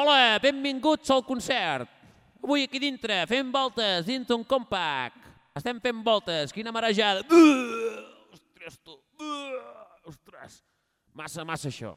Hola, benvinguts al concert. Avui aquí dintre fem voltes dins un compact. Estem fent voltes, quina marejada. Uh! Ostres, tu. Uh! Ostres, massa, massa això.